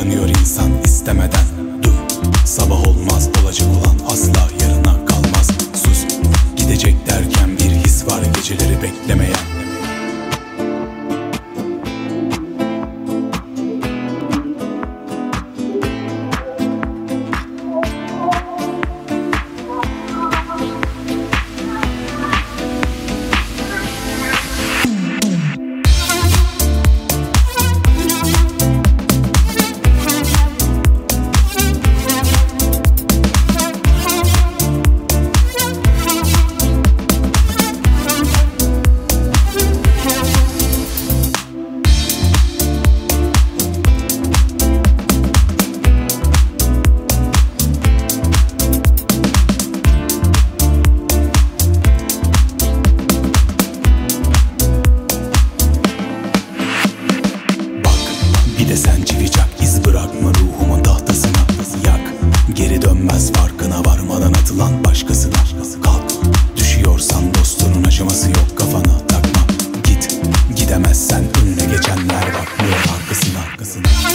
yaşanıyor insan istemeden. Bir de sen çivi iz bırakma ruhumun tahtasına. Yak geri dönmez farkına varmadan atılan başkasına. Kalk düşüyorsan dostunun acıması yok kafana takma. Git gidemezsen önüne geçenler bakmıyor arkasına, arkasına.